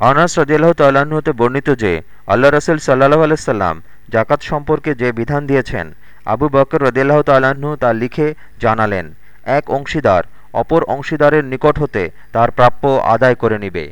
আনাস রদিয়াল্লাহ তাল্লাহ্ন হতে বর্ণিত যে, আল্লাহ রসুল সাল্লাহ আলাইসাল্লাম জাকাত সম্পর্কে যে বিধান দিয়েছেন, আবু বকর রদিয়াল্লাহ তাল্লাহ্ন তা লিখে জানালেন। এক অংশীদার অপর অংশীদারের নিকট হতে তার প্রাপ্য আদায় করে নিবে।